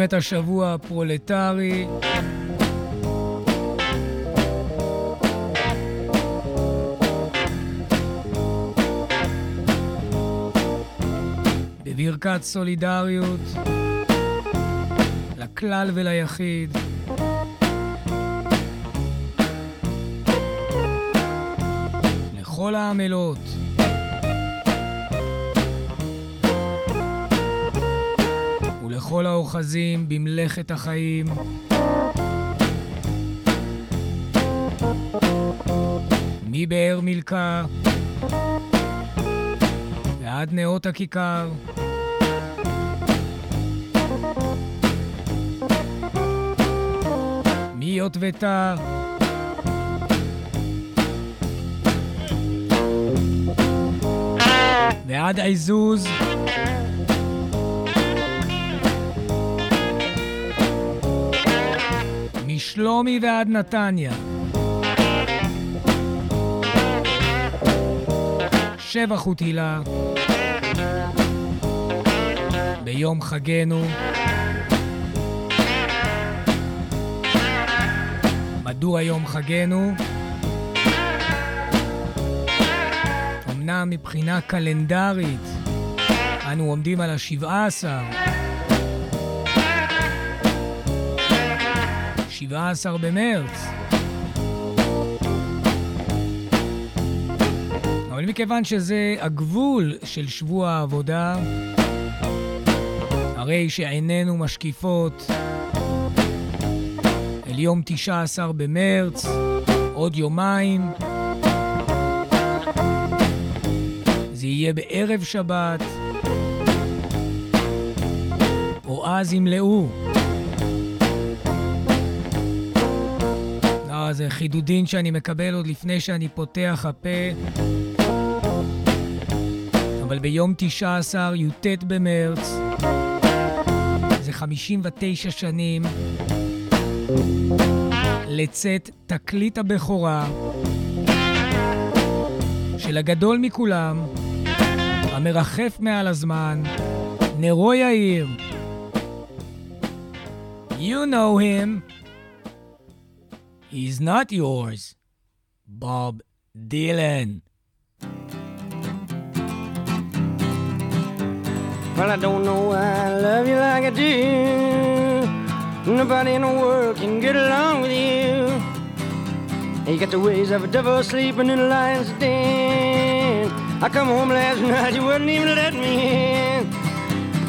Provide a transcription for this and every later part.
סוגרים את השבוע הפרולטרי. בברכת סולידריות לכלל וליחיד. לכל העמלות. ולכל האוחזים במלאכת החיים. מבאר מילכה ועד נאות הכיכר. מיוטבתה ועד עזוז. משלומי ועד נתניה. שבח ותהילה. ביום חגנו. מדוע יום חגנו? אמנם מבחינה קלנדרית אנו עומדים על השבעה עשר. 17 במרץ. אבל מכיוון שזה הגבול של שבוע העבודה, הרי שעינינו משקיפות אל יום 19 במרץ, עוד יומיים. זה יהיה בערב שבת, או אז ימלאו. זה חידודין שאני מקבל עוד לפני שאני פותח הפה. אבל ביום 19, י"ט במרץ, זה 59 שנים לצאת תקליט הבכורה של הגדול מכולם, המרחף מעל הזמן, נרו יאיר. You know him. He's not yours. Bob Dylan. Well, I don't know why I love you like I do. Nobody in the world can get along with you. You got the ways of a devil sleeping in a lion's den. I come home last night, you wouldn't even let me in.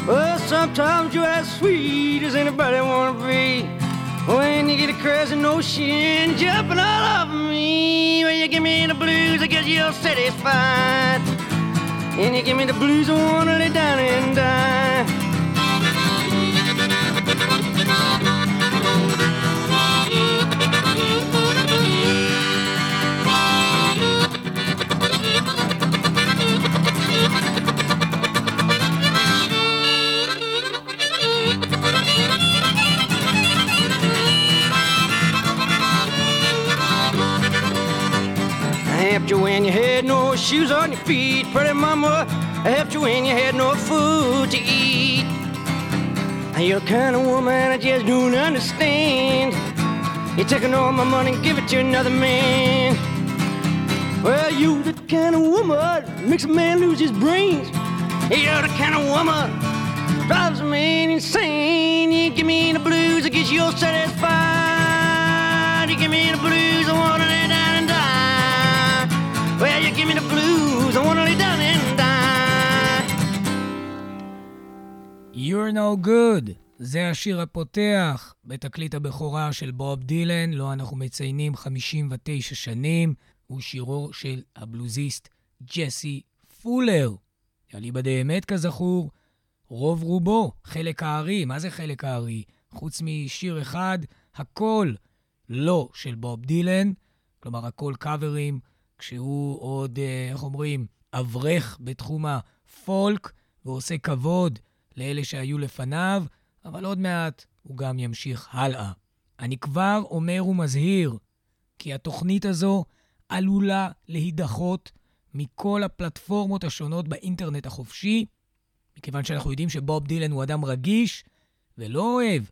Well, sometimes you're as sweet as anybody wanna be. When you get a crazy notion jumping all over me, when you give me the blues, I guess you're satisfied. And you give me the blues, I wanna lay down and die. Helped you when you had no shoes on your feet, pretty mama. I helped you when you had no food to eat. You're the kind of woman I just don't understand. You're taking all my money and give it to another man. Well, you the kind of woman makes a man lose his brains. You're the kind of woman drives a man insane. You give me the blues, I guess you're satisfied. You give me the blues, You're no good. זה השיר הפותח בתקליט הבכורה של בוב דילן, לו אנחנו מציינים 59 שנים. הוא שירו של הבלוזיסט ג'סי פולר. אליבא דאמת, כזכור, רוב רובו, חלק הארי. מה זה חלק הארי? חוץ משיר אחד, הכל לא של בוב דילן, כלומר, הכל קאברים, כשהוא עוד, אה, איך אומרים, אברך בתחום הפולק, ועושה כבוד לאלה שהיו לפניו, אבל עוד מעט הוא גם ימשיך הלאה. אני כבר אומר ומזהיר כי התוכנית הזו עלולה להידחות מכל הפלטפורמות השונות באינטרנט החופשי, מכיוון שאנחנו יודעים שבוב דילן הוא אדם רגיש, ולא אוהב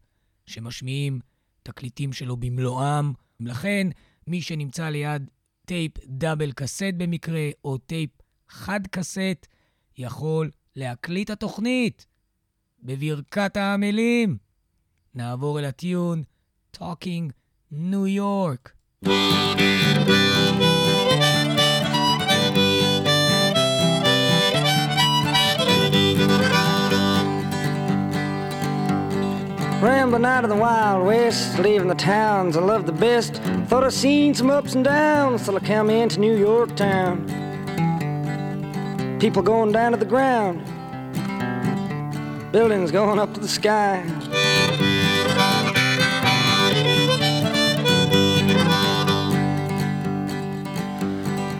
שמשמיעים תקליטים שלו במלואם. לכן, מי שנמצא ליד טייפ דאבל קסט במקרה, או טייפ חד קסט, יכול להקליט התוכנית בברכת העמלים. נעבור אל הטיון Talking New York. Rambling out of the Wild West, leaving the towns I love the best. Thought I'd seen some ups and downs till I come into New York town. People going down to the ground, buildings going up to the sky.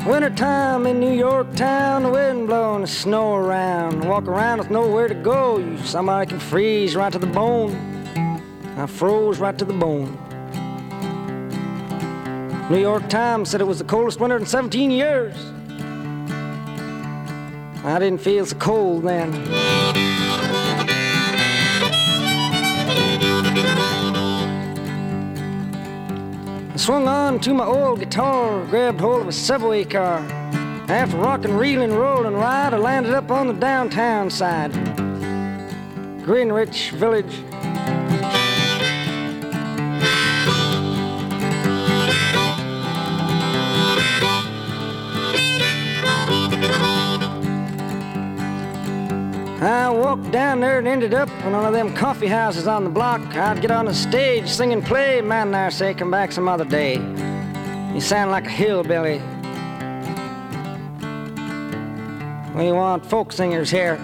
Wintertime in New York town, the wind blowing the snow around. Walk around with nowhere to go. You somebody can freeze right to the bone. I froze right to the bone. New York Times said it was the coldest winter in 17 years. I didn't feel so cold then. Swung on to my old guitar, grabbed hold of a subway car. After rocking, reeling, rolling ride, I landed up on the downtown side. Greenwich Village I walked down there and ended up in one of them coffee houses on the block. I'd get on the stage, sing and play. Man, there say, come back some other day. You sound like a hillbilly. We want folk singers here.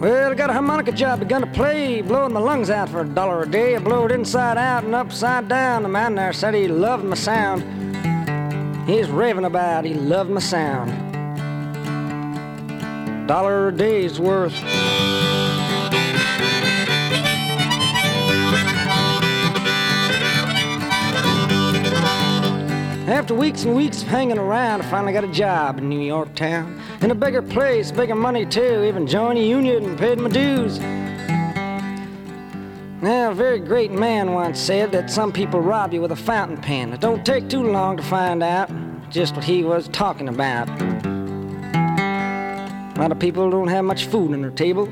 Well, I got a harmonica job, begun to play, blowing my lungs out for a dollar a day. I blew it inside out and upside down. The man there said he loved my sound. He's raving about he loved my sound. Dollar a day's worth. After weeks and weeks of hanging around, I finally got a job in New York town. In a bigger place, bigger money too, even joined a union and paid my dues. Now, a very great man once said that some people rob you with a fountain pen. It don't take too long to find out just what he was talking about. A lot of people don't have much food on their table,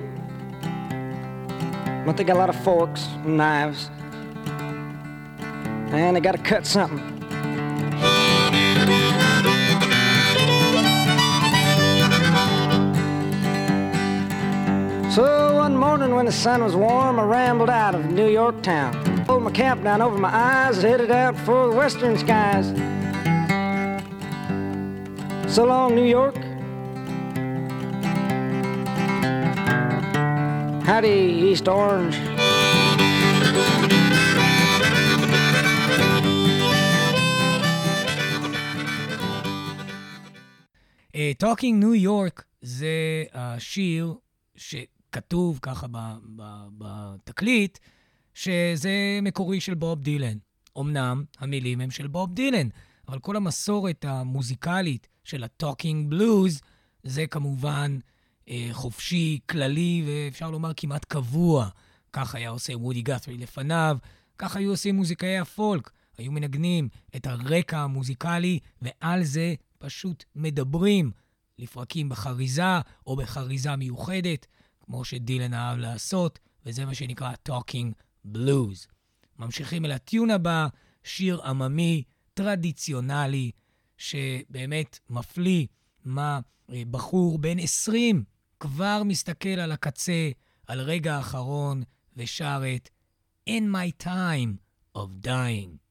but they got a lot of forks and knives, and they got to cut something. So one morning when the sun was warm, I rambled out of New York town. Pulled my cap down over my eyes, headed out for the western skies. So long, New York. Howdy, East Orange. Talking New York זה השיר שכתוב ככה בתקליט, שזה מקורי של בוב דילן. אמנם המילים הם של בוב דילן, אבל כל המסורת המוזיקלית של ה-Talking Blues זה כמובן אה, חופשי, כללי, ואפשר לומר כמעט קבוע. כך היה עושה וודי גת'רי לפניו, כך היו עושים מוזיקאי הפולק. היו מנגנים את הרקע המוזיקלי, ועל זה פשוט מדברים, לפרקים בחריזה או בחריזה מיוחדת, כמו שדילן אהב לעשות, וזה מה שנקרא Talking Blues. ממשיכים אל הטיון הבא, שיר עממי, טרדיציונלי, שבאמת מפליא מה בחור בן 20 כבר מסתכל על הקצה, על רגע האחרון, ושר את In My Time of Dying.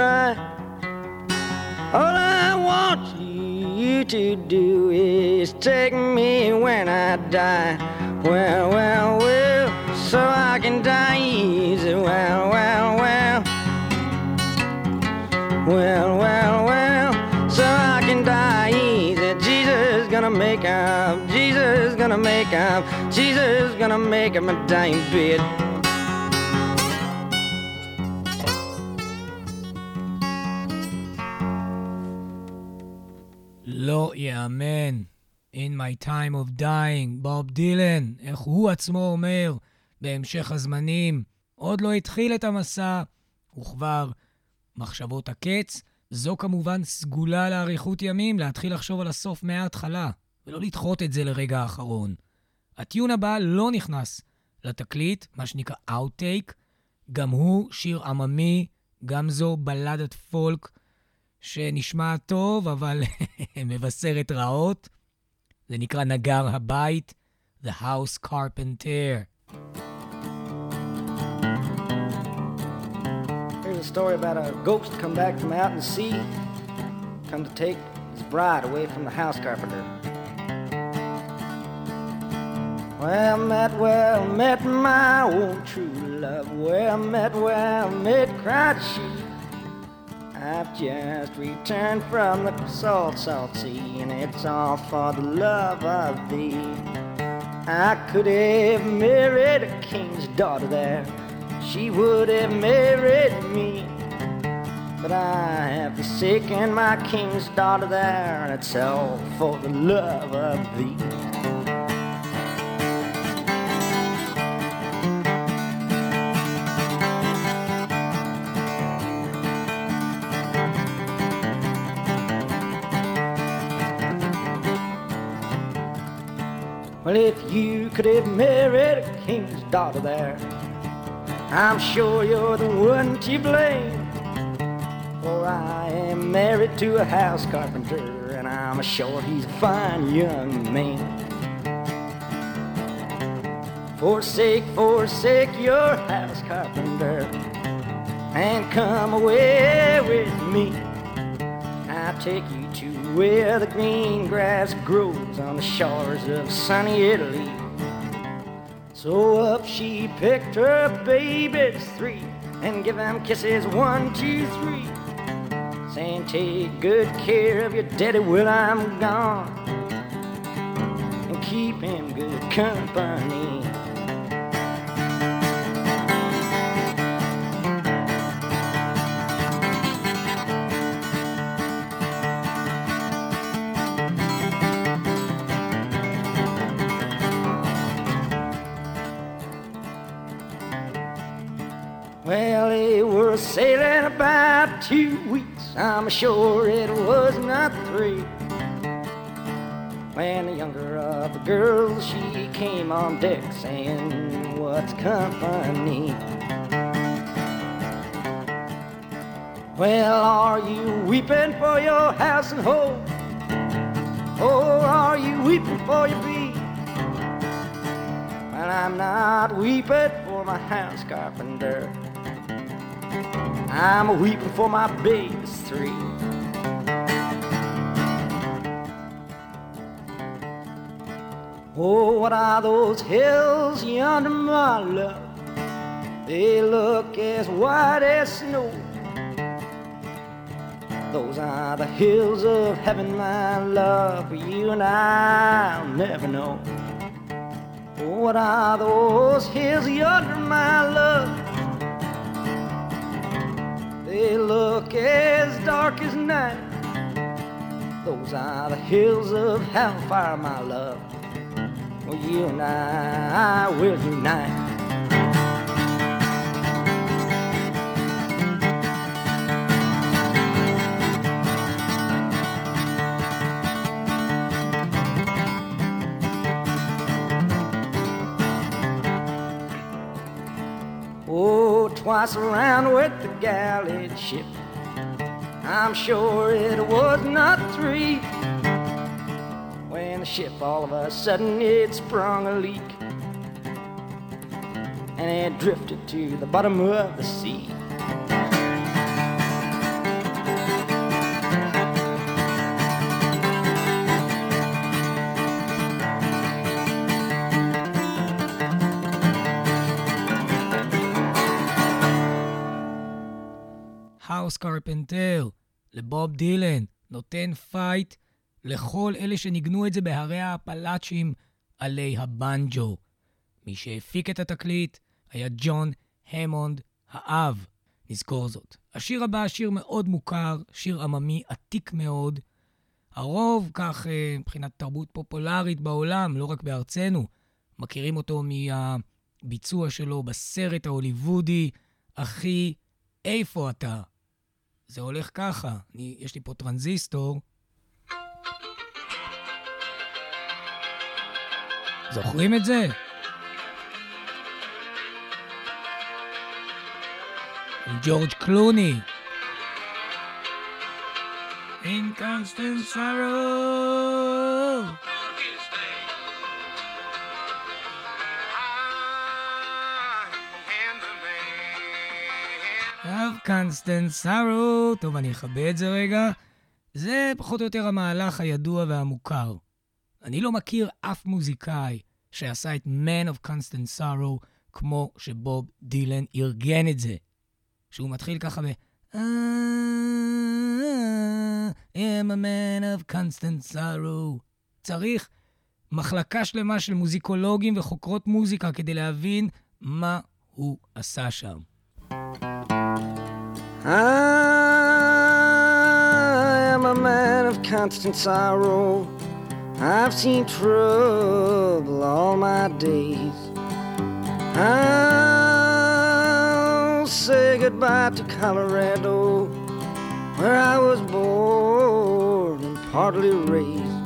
Cry. All I want you to do is take me when I die. Well, well, well, so I can die easy. Well, well, well. Well, well, well, so I can die easy. Jesus gonna make up, Jesus gonna make up, Jesus gonna make up my dying bed. לא ייאמן. In my time of dying, בוב דילן, איך הוא עצמו אומר, בהמשך הזמנים, עוד לא התחיל את המסע, וכבר מחשבות הקץ, זו כמובן סגולה לאריכות ימים, להתחיל לחשוב על הסוף מההתחלה, ולא לדחות את זה לרגע האחרון. הטיון הבא לא נכנס לתקליט, מה שנקרא Outtake, גם הוא שיר עממי, גם זו בלדת פולק שנשמע טוב, אבל מבשרת רעות. זה נקרא נגר הבית, The House Carpenter. Here's a story about a ghost come back from out in the sea, come to take his bride away from the house carpenter. Well met, well met, my old true love. Well met, well met, cried she. I've just returned from the salt, salt sea, and it's all for the love of thee. I could have married a king's daughter there. She would have married me. But I have forsaken my king's daughter there, and it's all for the love of thee. Well, if you could have married a king's daughter there, I'm sure you're the one to blame. For I am married to a house carpenter, and I'm sure he's a fine young man. Forsake, forsake your house carpenter, and come away with me. I'll take you to where the green grass grows on the shores of sunny Italy. So up she picked her babies three and give them kisses one, two, three. Saying, take good care of your daddy while I'm gone and keep him good company. Two weeks. I'm sure it was not three. When the younger of the girls, she came on deck saying, What's company? Well, are you weeping for your house and home? Or are you weeping for your bee? Well, I'm not weeping for my house carpenter. I'm a weeping for my babies three. Oh, what are those hills yonder, my love? They look as white as snow. Those are the hills of heaven, my love, for you and I'll never know. Oh, What are those hills yonder, my love? They look as dark as night. Those are the hills of hellfire, my love. Well, you and I will unite. Twice around with the galley ship. I'm sure it was not three. When the ship all of a sudden it sprung a leak. And it drifted to the bottom of the sea. קרפנטר, לבוב דילן, נותן פייט לכל אלה שניגנו את זה בהרי האפלאצ'ים עלי הבנג'ו. מי שהפיק את התקליט היה ג'ון המונד האב, נזכור זאת. השיר הבא שיר מאוד מוכר, שיר עממי עתיק מאוד. הרוב, כך אה, מבחינת תרבות פופולרית בעולם, לא רק בארצנו, מכירים אותו מהביצוע שלו בסרט ההוליוודי, אחי, איפה אתה? זה הולך ככה, אני, יש לי פה טרנזיסטור. זוכרים את זה? עם ג'ורג' קלוני. In constant sorrow. Constant sorrow. טוב, אני אכבה את זה רגע. זה פחות או יותר המהלך הידוע והמוכר. אני לא מכיר אף מוזיקאי שעשה את Man of Constant Sorrow כמו שבוב דילן ארגן את זה. שהוא מתחיל ככה ב... I am a man of constant sorrow. צריך מחלקה שלמה של מוזיקולוגים וחוקרות מוזיקה כדי להבין מה הוא עשה שם. I am a man of constant sorrow. I've seen trouble all my days. I'll say goodbye to Colorado, where I was born and partly raised.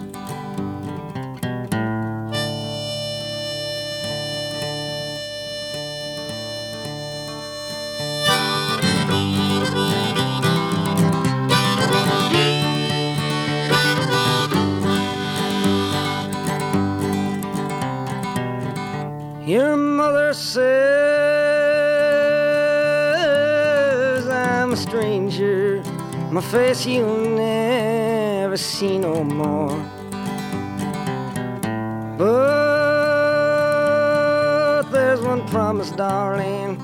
Your mother says I'm a stranger. My face you'll never see no more. But there's one promise, darling.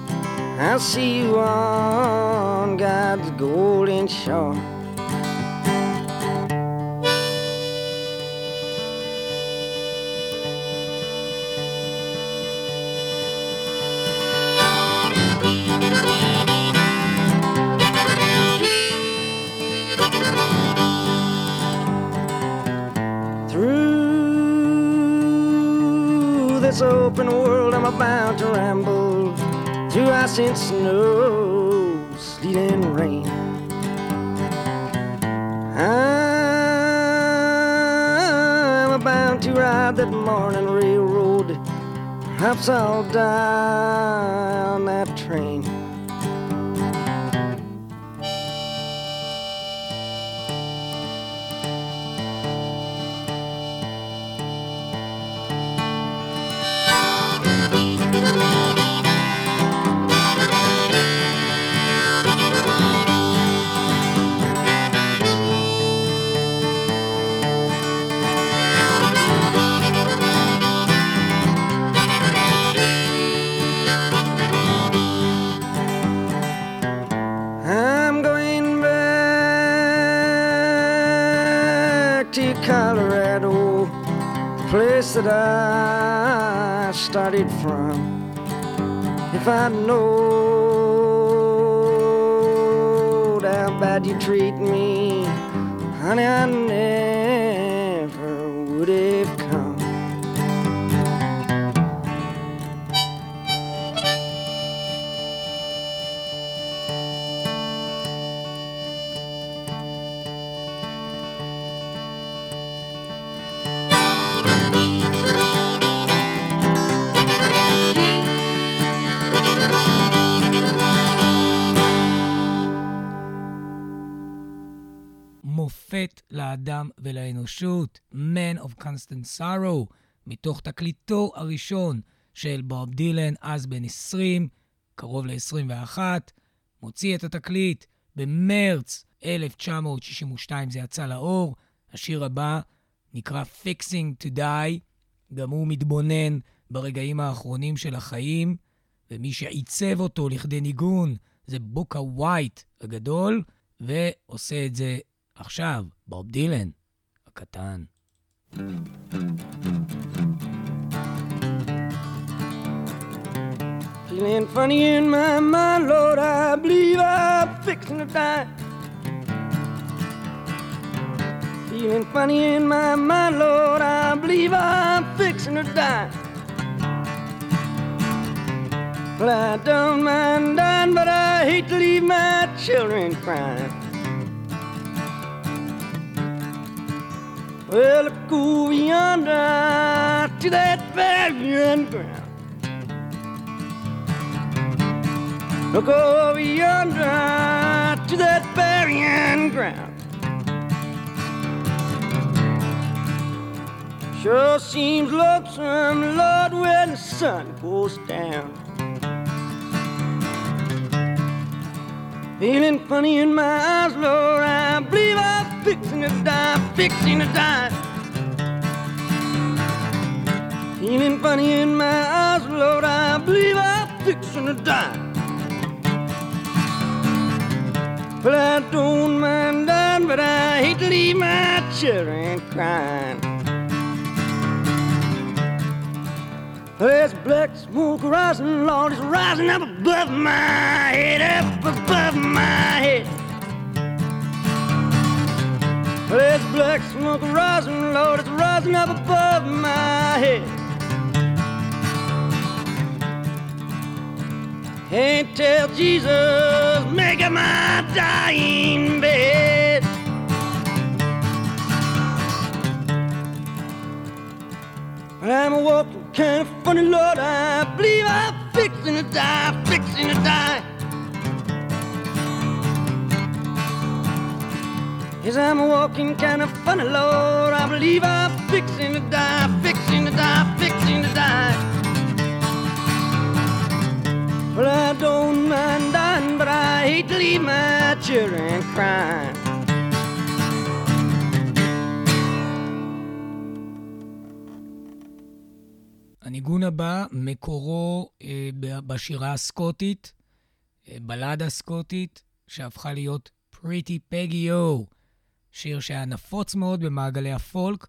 I'll see you on God's golden shore. Open world, I'm about to ramble through ice and snow, sleet and rain. I'm about to ride that morning railroad. Perhaps I'll die that I started from. If I know how bad you treat me, honey, I never לאדם ולאנושות, Man of Constant Sorrow, מתוך תקליטו הראשון של בוב דילן, אז בן 20, קרוב ל-21, מוציא את התקליט במרץ 1962, זה יצא לאור. השיר הבא נקרא Fixing to Die, גם הוא מתבונן ברגעים האחרונים של החיים, ומי שעיצב אותו לכדי ניגון זה בוקה ווייט הגדול, ועושה את זה עכשיו, בוב דילן, הקטן. Feeling funny in my mind, Lord, I believe I'm fixing to die. Feeling funny in my mind, Lord, I believe I'm fixing to die. Well, I don't mind dying, but I hate to leave my children crying. Well, look go yonder to that burying ground. Look over yonder to that burying ground. Sure seems lonesome, Lord, when the sun goes down. Feeling funny in my eyes, Lord, I believe I'm fixing to die, fixing to die. Feeling funny in my eyes, Lord, I believe I'm fixing to die. Well, I don't mind dying, but I hate to leave my children crying. There's black smoke rising, Lord, it's rising up above my head, up above my head. There's black smoke rising, Lord, it's rising up above my head. Can't tell Jesus, making my dying bed. I'm a walking kind of funny, Lord. I believe I'm fixing to die, fixing to die. Yes, I'm walking kind of funny, Lord. I believe I'm fixing to die, fixing to die, fixing to die. Well, I don't mind dying, but I hate to leave my children crying. הניגון הבא, מקורו אה, בשירה הסקוטית, אה, בלדה סקוטית, שהפכה להיות Pretty Peggy O, שיר שהיה נפוץ מאוד במעגלי הפולק.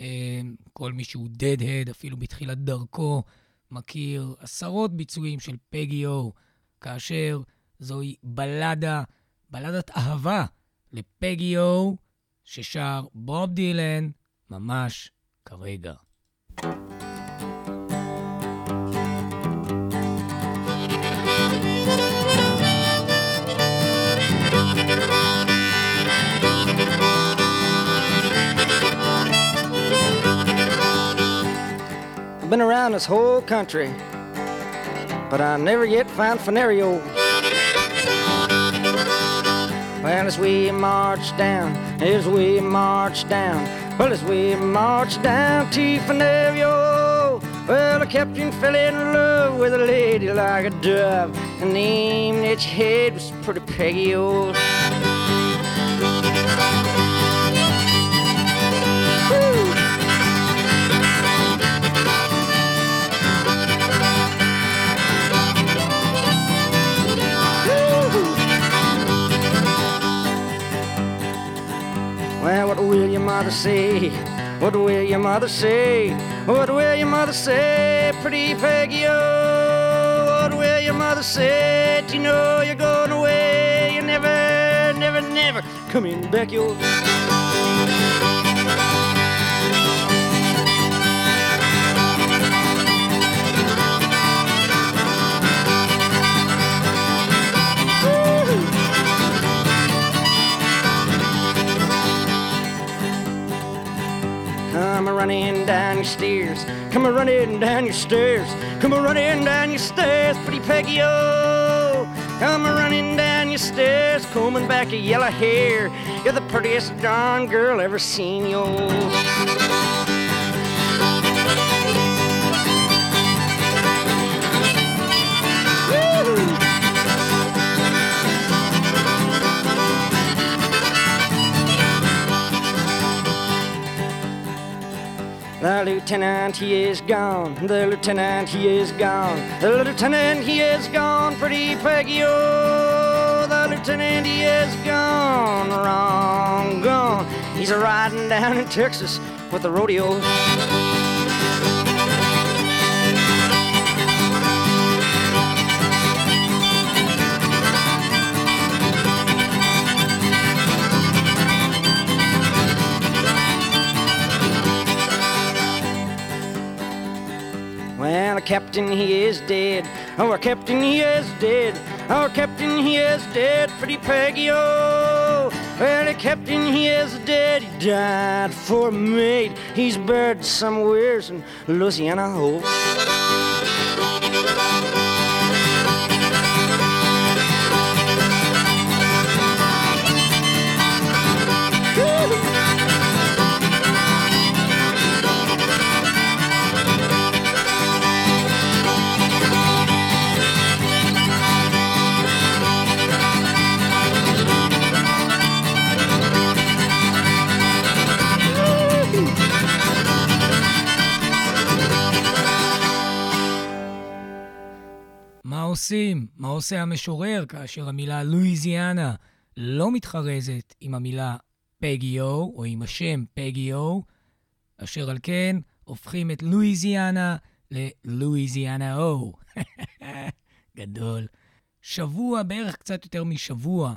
אה, כל מי שהוא Deadhead, אפילו בתחילת דרכו, מכיר עשרות ביצועים של פגי או, כאשר זוהי בלדה, בלדת אהבה לפגי או, ששר בוב דילן ממש כרגע. Been around this whole country, but I never yet found Fenario. Well, as we march down, as we march down, well, as we march down to Fenario, well, the captain fell in love with a lady like a dove, and the name that she had was pretty Peggy O. What will your mother say? What will your mother say, pretty Peggy? Oh, what will your mother say? Do you know you're going away? You're never, never, never coming back. You're Come a running down your stairs. Come a running down your stairs. Come a running down your stairs, pretty Peggy. Oh, come a running down your stairs, combing back your yellow hair. You're the prettiest darn girl ever seen, yo. The lieutenant, he is gone. The lieutenant, he is gone. The lieutenant, he is gone. Pretty Peggy, oh, the lieutenant, he is gone. Wrong, gone. He's a riding down in Texas with the rodeo. Captain, he is dead. Our captain, he is dead. Our captain, he is dead. Pretty Peggy, oh. Well, the captain, he is dead. He died for a mate. He's buried somewheres in Louisiana, oh. עושים? מה עושה המשורר כאשר המילה לואיזיאנה לא מתחרזת עם המילה פגיו, או עם השם פגיו, אשר על כן הופכים את לואיזיאנה ללואיזיאנה או. גדול. שבוע, בערך קצת יותר משבוע,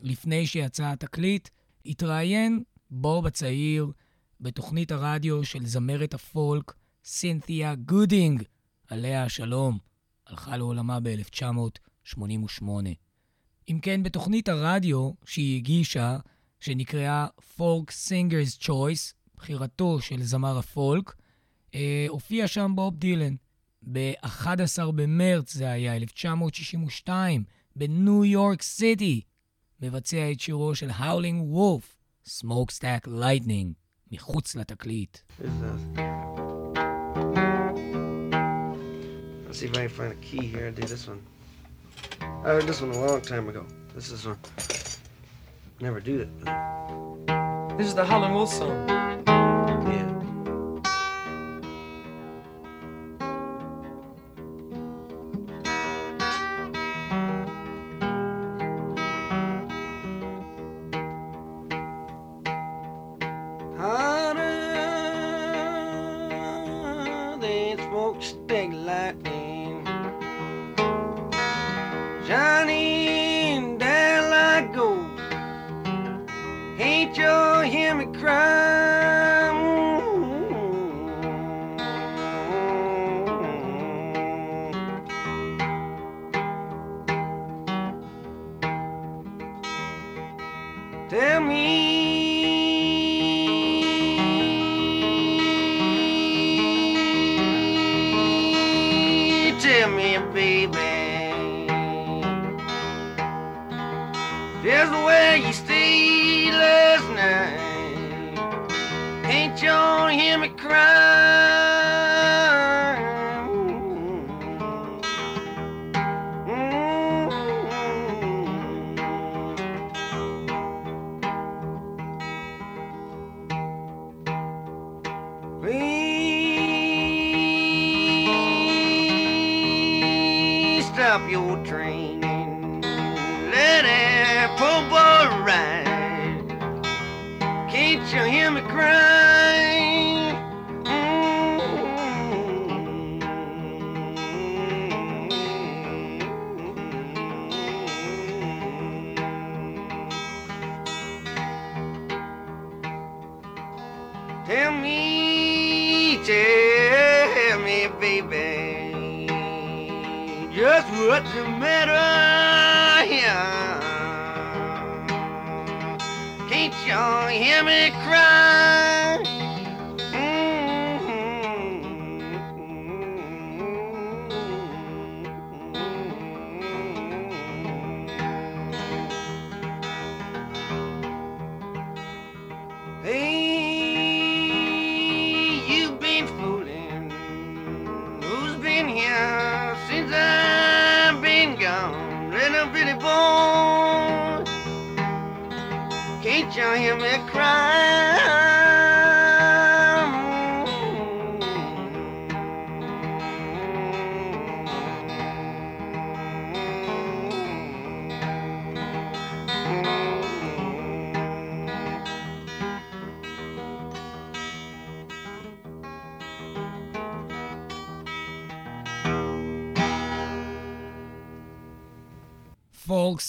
לפני שיצא התקליט, התראיין בוב הצעיר בתוכנית הרדיו של זמרת הפולק סינתיה גודינג, עליה השלום. הלכה לעולמה ב-1988. אם כן, בתוכנית הרדיו שהיא הגישה, שנקראה פולק סינגרס צ'וייס, בחירתו של זמר הפולק, אה, הופיע שם בוב דילן. ב-11 במרץ זה היה, 1962, בניו יורק סיטי, מבצע את שירו של האולינג וולף, סמוקסטאק לייטנינג, מחוץ לתקליט. Let's see if I can find a key here and do this one. I heard this one a long time ago. This is one. Never do. But This is the Howlin' Wolf song.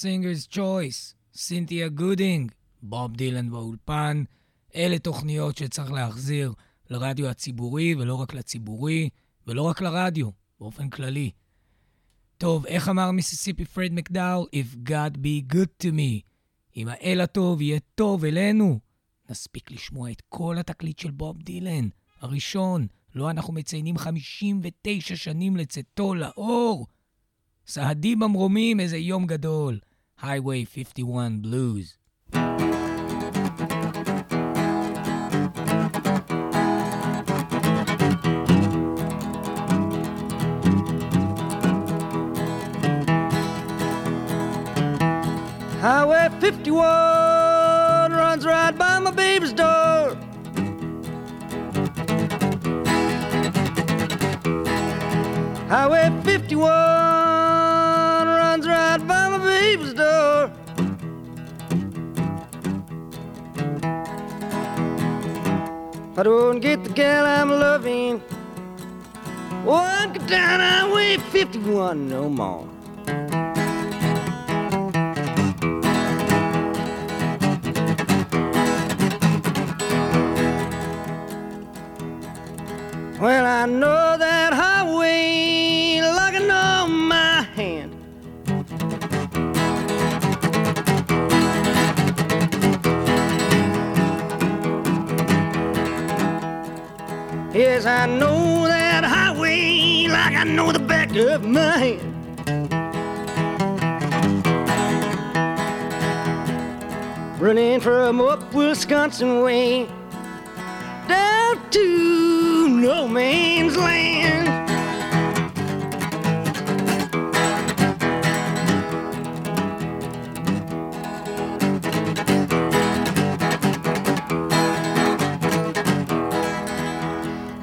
סינגרס צ'וייס, סינתיה גודינג, בוב דילן באולפן, אלה תוכניות שצריך להחזיר לרדיו הציבורי, ולא רק לציבורי, ולא רק לרדיו, באופן כללי. טוב, איך אמר מיסיסיפי פרד מקדאול? If God be good to me. אם האל הטוב יהיה טוב אלינו, נספיק לשמוע את כל התקליט של בוב דילן, הראשון. לא אנחנו מציינים 59 שנים לצאתו לאור. סהדי במרומים, איזה יום גדול. Highway 51 Blues. Highway 51 runs right by my baby's door. Highway 51 If I don't get the gal I'm loving, won't go down Highway 51 no more. Well, I know know the back of my hand. Running from up Wisconsin way down to no man's land.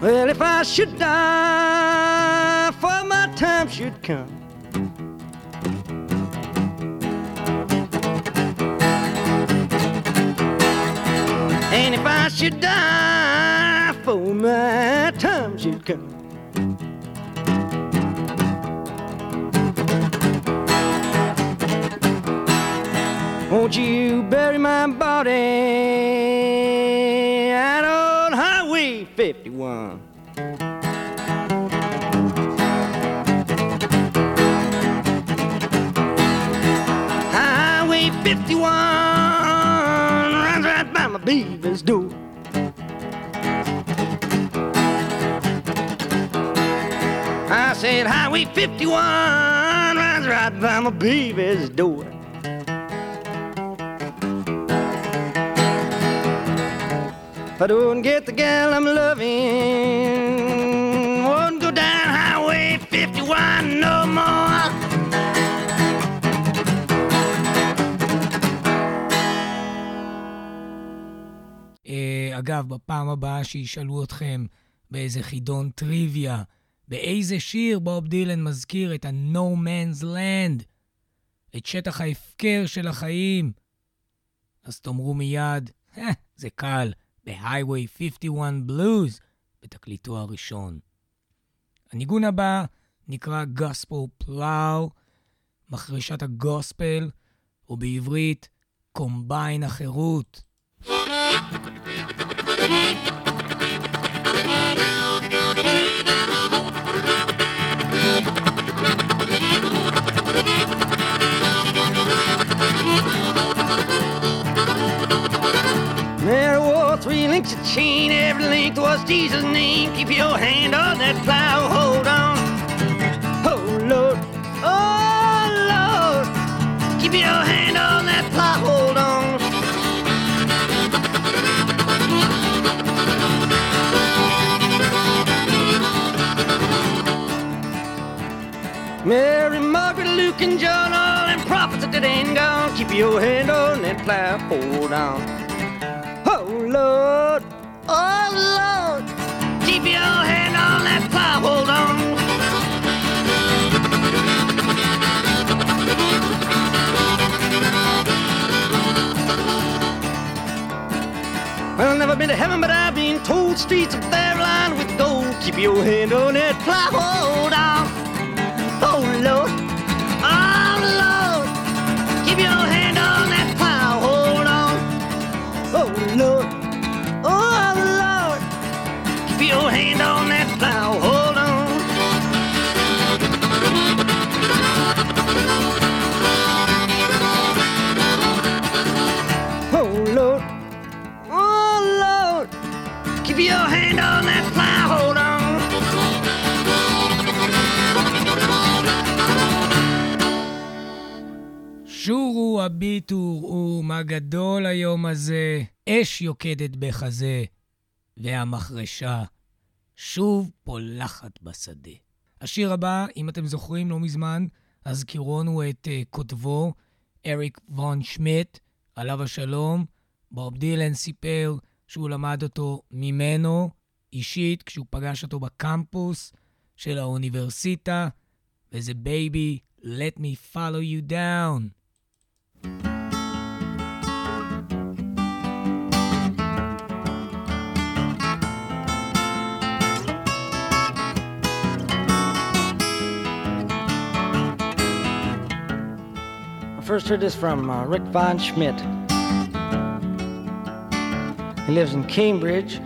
Well, if I should die, should die, for my time should come. Won't you bury my Highway 51 runs right by my baby's door. If I don't get the gal I'm loving, won't go down Highway 51 no more. אה, אגב, בפעם הבאה שישאלו אתכם באיזה חידון טריוויה, באיזה שיר בוב דילן מזכיר את ה-No Man's Land, את שטח ההפקר של החיים, אז תאמרו מיד, "אה, זה קל, ב-Highway 51 Blues, בתקליטו הראשון. הניגון הבא נקרא Gospel Plow, מחרשת הגוספל, או בעברית, קומביין החירות. Links of chain, every link was Jesus' name. Keep your hand on that plow, hold on. Oh Lord, oh Lord, keep your hand on that plow, hold on. Mary, Margaret, Luke, and John, all them prophets that ain't gone. Keep your hand on that plow, hold on. Oh Lord, oh Lord, keep your hand on that plow, hold on. Well, I've never been to heaven, but I've been told streets up there lined with gold. Keep your hand on that plow, hold on. Oh Lord, הביטו ומה גדול היום הזה, אש יוקדת בחזה, והמחרשה שוב פולחת בשדה. השיר הבא, אם אתם זוכרים, לא מזמן, הזכירונו את uh, כותבו, אריק וון שמיט, עליו השלום. בוב דילן סיפר שהוא למד אותו ממנו, אישית, כשהוא פגש אותו בקמפוס של האוניברסיטה, וזה בייבי, let me follow you down. First heard this from uh, Rick Von Schmidt. He lives in Cambridge.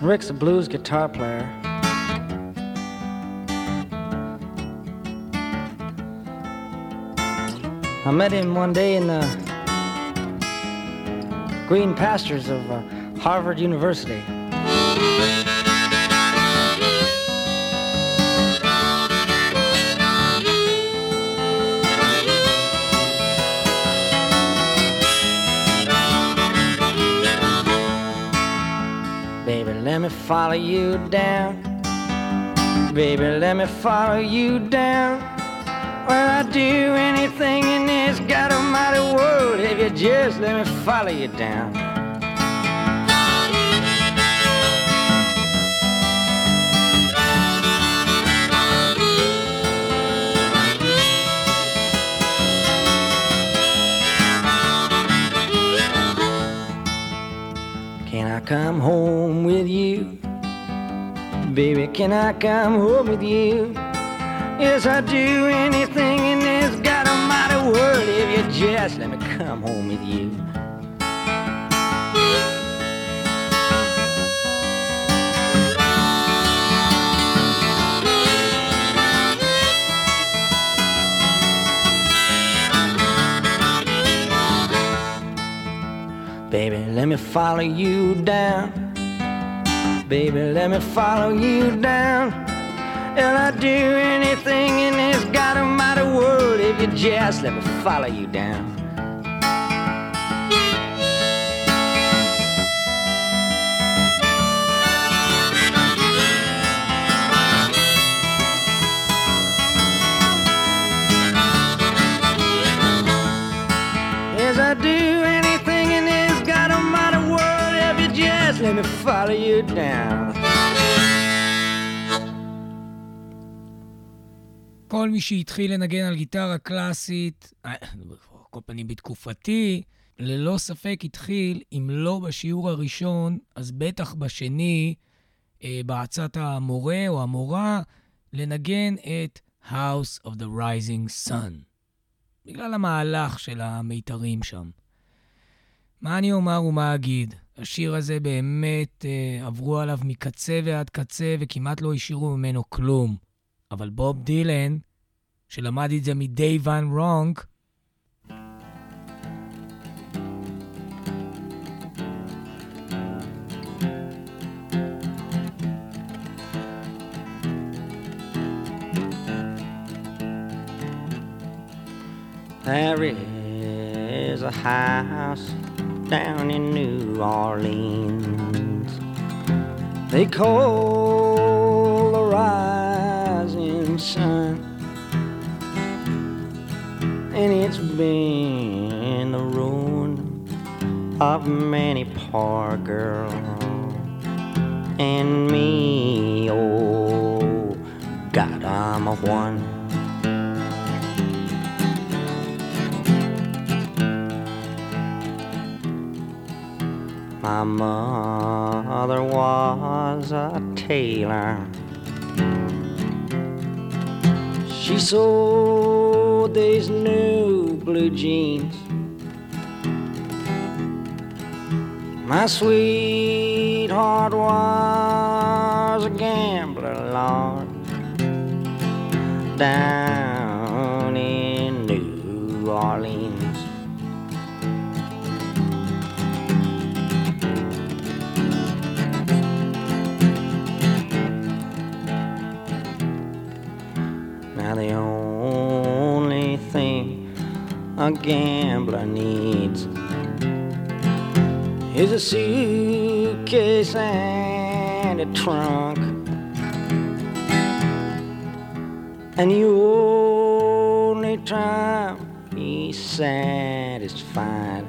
Rick's a blues guitar player. I met him one day in the green pastures of uh, Harvard University. Let me follow you down. Baby, let me follow you down. Well, I'd do anything in this God Almighty world if you just let me follow you down. Come home with you? Baby, can I come home with you? Yes, I'd do anything in this God Almighty world if you just let me come home with you. Baby, let me follow you down. Baby, let me follow you down. And I'd do anything in this God Almighty world if you just let me follow you down. Let me follow you down. כל מי שהתחיל לנגן על גיטרה קלאסית, אה, כל פנים בתקופתי, ללא ספק התחיל, אם לא בשיעור הראשון, אז בטח בשני, אה, בעצת המורה או המורה, לנגן את House of the Rising Sun. בגלל המהלך של המיתרים שם. מה אני אומר ומה אגיד? השיר הזה באמת אה, עברו עליו מקצה ועד קצה וכמעט לא השאירו ממנו כלום. אבל בוב דילן, שלמד את זה מדיי ון רונק, There is a house down in New Orleans. They call the rising sun, and it's been the ruin of many poor girls and me. Oh, God, I'm a one. My mother was a tailor. She sold these new blue jeans. My sweetheart was a gambler, Lord, down in New Orleans. The only thing a gambler needs is a suitcase and a trunk. And the only time he's satisfied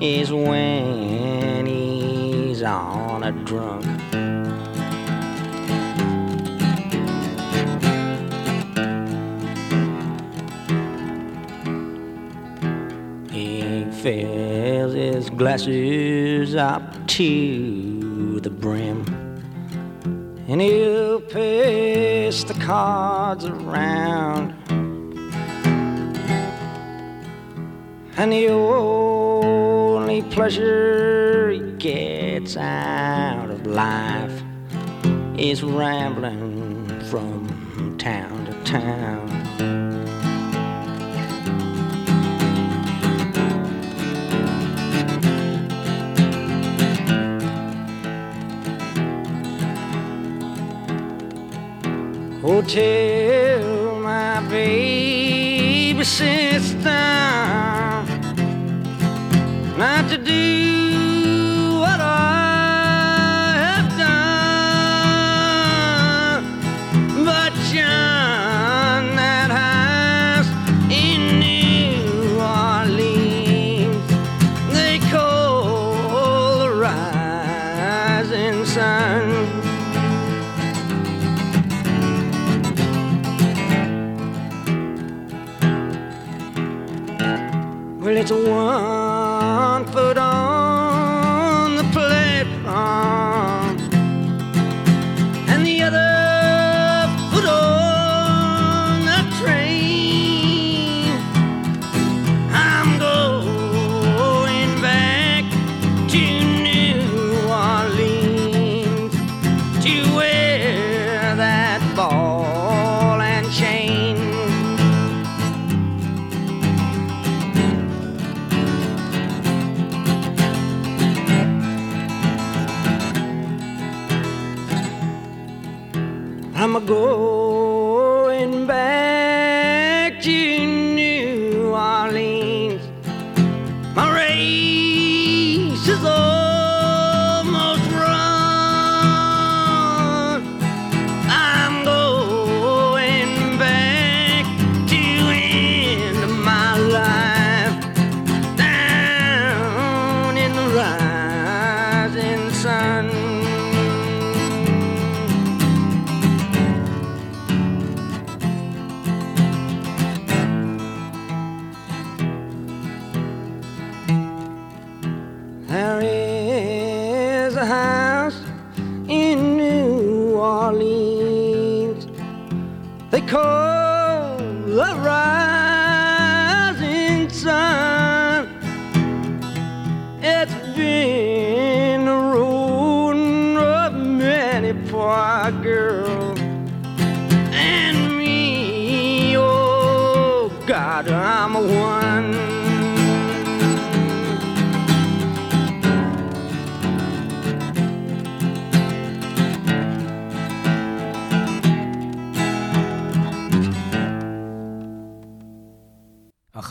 is when he's on a drunk. Glasses up to the brim. And he'll pass the cards around. And the only pleasure he gets out of life is rambling Tell my baby sister not to do one I'm a going back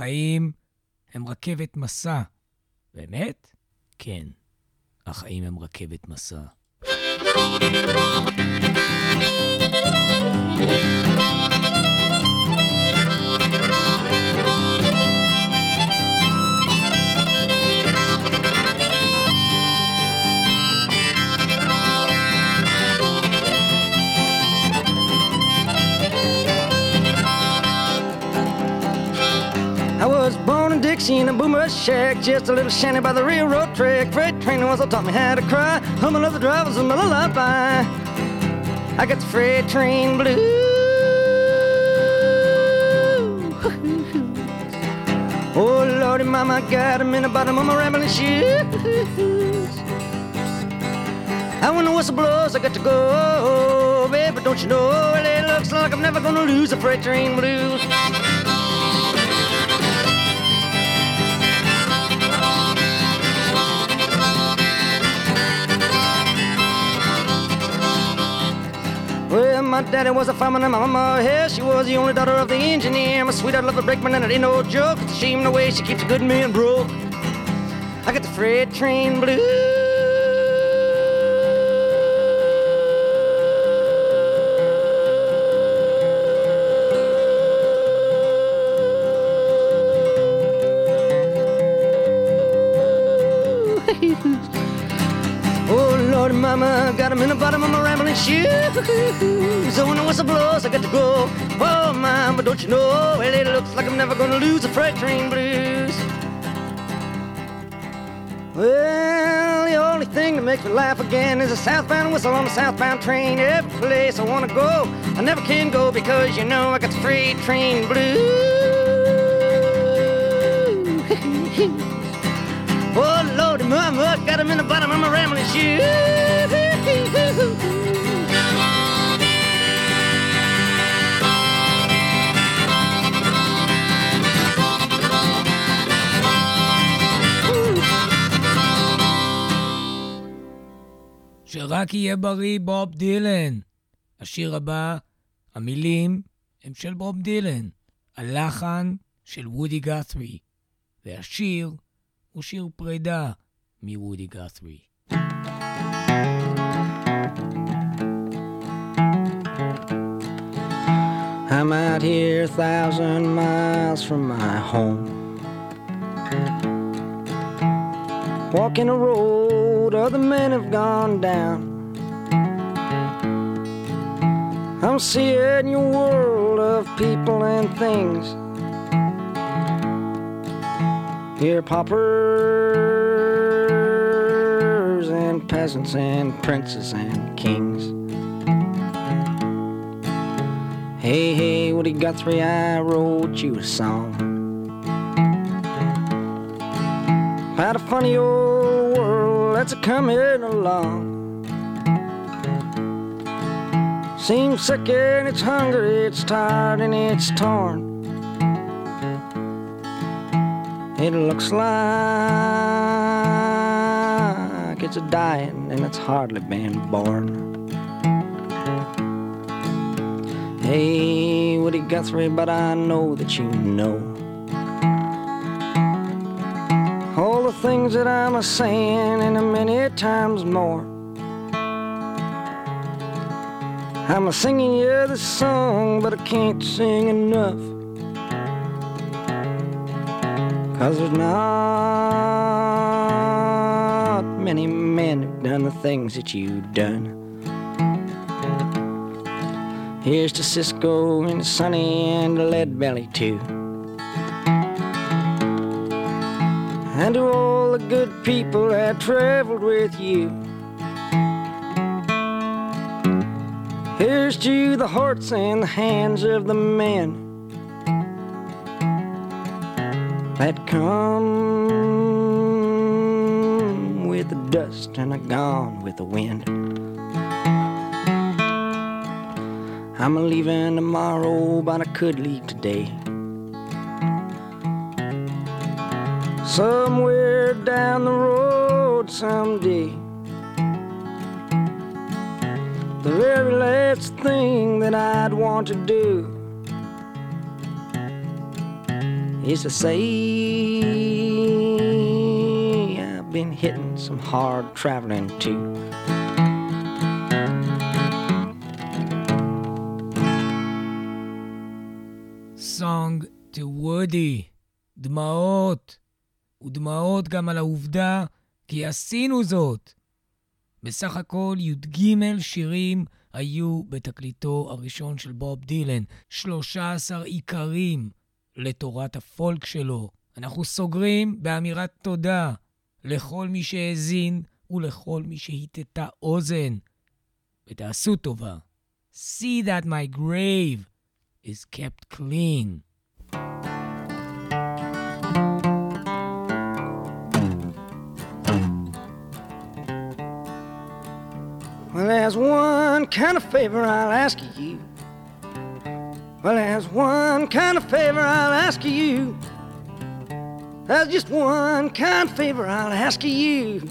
החיים הם רכבת מסע. באמת? כן, החיים הם רכבת מסע. I was born in Dixie in a boomer shack, just a little shanty by the railroad track. Freight train was taught me how to cry. Humming of the drivers a lullaby. I got the freight train blues. Oh Lordy, Mama, got 'em in the bottom of my rambling shoes. And when the whistle blows, I got to go. Baby, don't you know it looks like I'm never gonna lose the freight train blues. My daddy was a fireman and my mama, yeah, she was the only daughter of the engineer. My sweetheart loved a brakeman and it ain't no joke. It's a shame the way she keeps a good man broke. I got the freight train blues. Got him in the bottom of my rambling shoes. Oh, so when the whistle blows, I got to go. Oh, Mama, don't you know? Well, it looks like I'm never gonna lose the freight train blues. Well, the only thing that makes me laugh again is a southbound whistle on a southbound train. Every place I wanna go, I never can go because you know I got the freight train blues. Oh Lordy, mama, got him in the bottom of my rambling shoes. שרק יהיה בריא בוב דילן. השיר הבא, המילים הם של בוב דילן, הלחן של וודי גת'רי, והשיר הוא שיר פרידה מוודי גת'רי. I'm out here a thousand miles from my home. Walking a road other men have gone down. I'm seeing your world of people and things. Here, paupers and peasants and princes and kings. Hey, hey, Woody Guthrie, I wrote you a song. About a funny old world that's a coming along. Seems sick and it's hungry, it's tired and it's torn. It looks like it's a dying and it's hardly been born. Hey, Woody Guthrie, but I know that you know all the things that I'm a saying and a many times more. I'm a singing you this song, but I can't sing enough. Cause there's not many men who've done the things that you've done. Here's to Cisco and Sonny and Lead Belly too. And to all the good people that traveled with you. Here's to the hearts and the hands of the men that come with the dust and are gone with the wind. I'm leaving tomorrow, but I could leave today. Somewhere down the road someday. The very last thing that I'd want to do is to say I've been hitting some hard traveling too. Woody, דמעות, ודמעות גם על העובדה כי עשינו זאת. בסך הכל י"ג שירים היו בתקליטו הראשון של בוב דילן, 13 עיקרים לתורת הפולק שלו. אנחנו סוגרים באמירת תודה לכל מי שהאזין ולכל מי שהטטה אוזן. ותעשו טובה. See that my grave is kept clean. Well, there's one kind of favor I'll ask of you. Well, there's one kind of favor I'll ask of you. There's just one kind of favor I'll ask of you.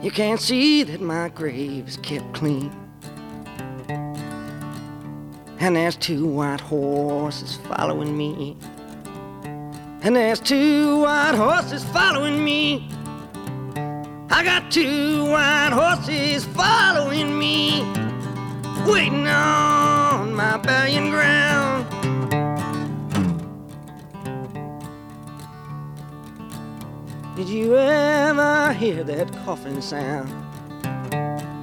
You can't see that my grave is kept clean. And there's two white horses following me. And there's two white horses following me. I got two white horses following me, waiting on my burying ground. Did you ever hear that coffin sound?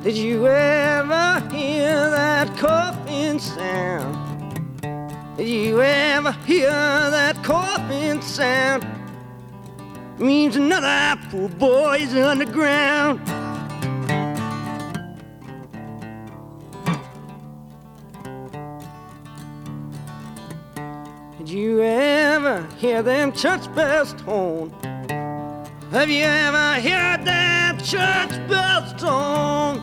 Did you ever hear that coffin sound? Did you ever hear that coffin sound? Means another poor boy's underground. Did you ever hear them church bells tone? Have you ever heard that church bells tone?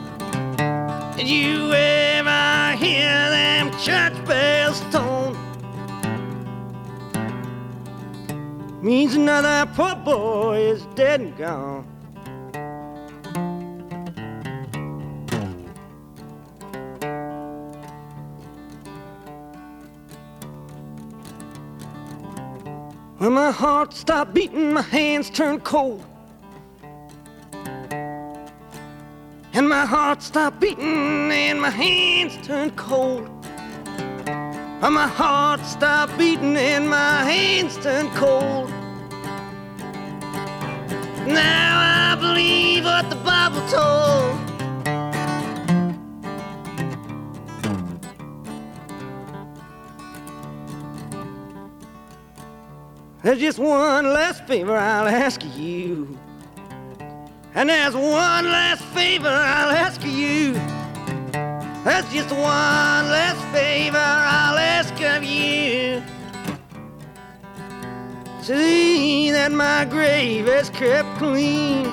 Did you ever hear them church bells tone? Means another poor boy is dead and gone. When my heart stopped beating, my hands turned cold. And my heart stopped beating, and my hands turned cold. And my heart stopped beating, and my hands turned cold. Now I believe what the Bible told. There's just one last favor I'll ask of you. And there's one last favor I'll ask of you. There's just one last favor I'll ask of you. See that my grave is kept clean.